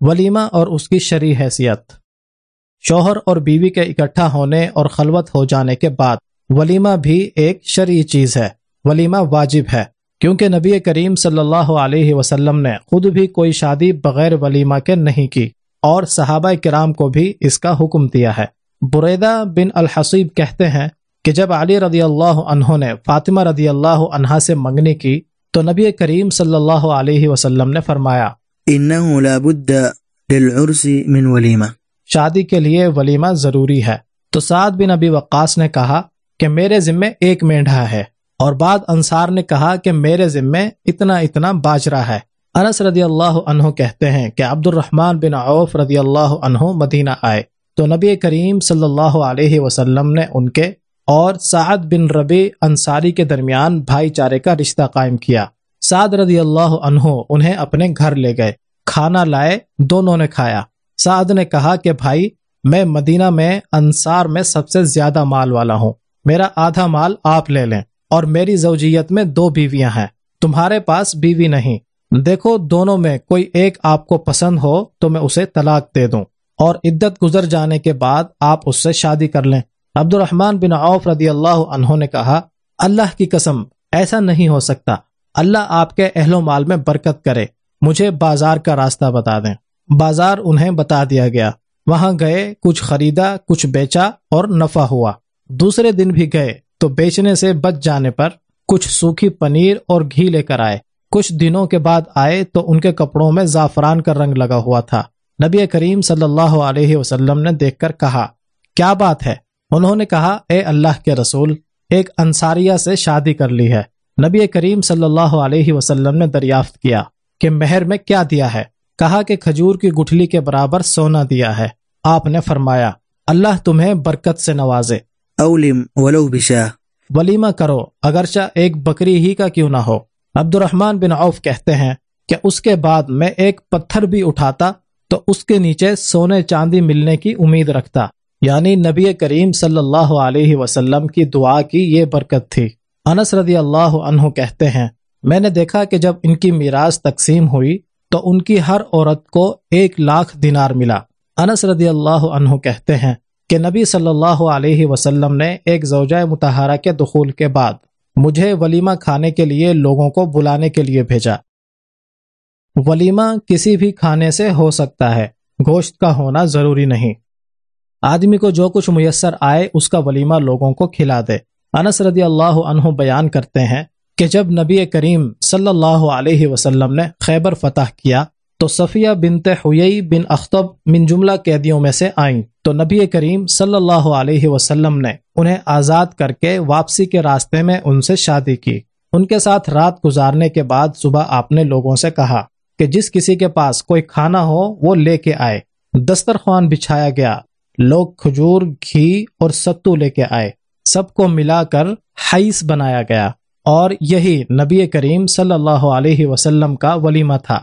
ولیمہ اور اس کی شرع حیثیت۔ شوہر اور بیوی کے اکٹھا ہونے اور خلوت ہو جانے کے بعد ولیمہ بھی ایک شرعی چیز ہے۔ ولیمہ واجب ہے، کیونکہ نبی کریم صلی اللہ علیہ وسلم نے خود بھی کوئی شادی بغیر ولیمہ کے نہیں کی اور صحابہ کرام کو بھی اس کا حکم دیا ہے۔ بریدہ بن الحصیب کہتے ہیں کہ جب علی رضی اللہ عنہ نے فاطمہ رضی اللہ عنہ سے منگنی کی تو نبی کریم صلی اللہ علیہ وسلم نے فرمایا انه لا بد للعرس من ولیمہ شادی کے لیے ولیمہ ضروری ہے۔ تو سعد بن ابی وقاص نے کہا کہ میرے ذمے ایک مینڈھا ہے، اور بعد انصار نے کہا کہ میرے ذمے اتنا اتنا باجرا ہے۔ انس رضی اللہ عنہ کہتے ہیں کہ عبد الرحمن بن عوف رضی اللہ عنہ مدینہ آئے۔ تو نبی کریم صلی اللہ علیہ وسلم نے ان کے اور سعد بن ربی انصاری کے درمیان بھائی چارے کا رشتہ قائم کیا۔ سعد رضی اللہ عنہ انہیں اپنے گھر لے گئے، کھانا لائے، دونوں نے کھایا۔ سعد نے کہا کہ بھائی، میں مدینہ میں انصار میں سب سے زیادہ مال والا ہوں۔ میرا آدھا مال آپ لے لیں اور میری زوجیت میں دو بیویاں ہیں۔ تمہارے پاس بیوی نہیں۔ دیکھو، دونوں میں کوئی ایک آپ کو پسند ہو تو میں اسے طلاق دے دوں۔ اور عدت گزر جانے کے بعد آپ اس سے شادی کر لیں۔ عبد الرحمن بن عوف رضی اللہ عنہ نے کہا، اللہ کی قسم، ایسا نہیں ہو سکتا۔ اللہ آپ کے اہل و مال میں برکت کرے۔ مجھے بازار کا راستہ بتا دیں۔ بازار انہیں بتا دیا گیا۔ وہاں گئے، کچھ خریدا، کچھ بیچا اور نفع ہوا۔ دوسرے دن بھی گئے تو بیچنے سے بچ جانے پر کچھ سوکھی پنیر اور گھی لے کر آئے۔ کچھ دنوں کے بعد آئے تو ان کے کپڑوں میں زعفران کا رنگ لگا ہوا تھا۔ نبی کریم صلی اللہ علیہ وسلم نے دیکھ کر کہا، کیا بات ہے؟ انہوں نے کہا، اے اللہ کے رسول، ایک انصاریہ سے شادی کر لی ہے۔ نبی کریم صلی اللہ علیہ وسلم نے دریافت کیا کہ مہر میں کیا دیا ہے؟ کہا کہ کھجور کی گٹھلی کے برابر سونا دیا ہے۔ آپ نے فرمایا اللہ تمہیں برکت سے نوازے۔ اولم ولو بشاہ ولیمہ کرو اگرچہ ایک بکری ہی کا کیوں نہ ہو۔ عبد الرحمن بن عوف کہتے ہیں کہ اس کے بعد میں ایک پتھر بھی اٹھاتا تو اس کے نیچے سونے چاندی ملنے کی امید رکھتا۔ یعنی نبی کریم صلی اللہ علیہ وسلم کی دعا کی یہ برکت تھی۔ انس رضی اللہ عنہ کہتے ہیں، میں نے دیکھا کہ جب ان کی میراث تقسیم ہوئی تو ان کی ہر عورت کو ایک لاکھ دینار ملا۔ انس رضی اللہ عنہ کہتے ہیں کہ نبی صلی اللہ علیہ وسلم نے ایک زوجہ متحرہ کے دخول کے بعد مجھے ولیمہ کھانے کے لیے لوگوں کو بلانے کے لیے بھیجا۔ ولیمہ کسی بھی کھانے سے ہو سکتا ہے، گوشت کا ہونا ضروری نہیں۔ آدمی کو جو کچھ میسر آئے، اس کا ولیمہ لوگوں کو کھلا دے۔ انس رضی اللہ عنہ بیان کرتے ہیں کہ جب نبی کریم صلی اللہ علیہ وسلم نے خیبر فتح کیا تو صفیہ بنت ہوئی بن اختب من جملہ قیدیوں میں سے آئیں۔ تو نبی کریم صلی اللہ علیہ وسلم نے انہیں آزاد کر کے واپسی کے راستے میں ان سے شادی کی۔ ان کے ساتھ رات گزارنے کے بعد صبح آپ نے لوگوں سے کہا کہ جس کسی کے پاس کوئی کھانا ہو وہ لے کے آئے۔ دسترخوان بچھایا گیا۔ لوگ کھجور، گھی اور ستو لے کے آئے۔ سب کو ملا کر حیث بنایا گیا اور یہی نبی کریم صلی اللہ علیہ وسلم کا ولیمہ تھا۔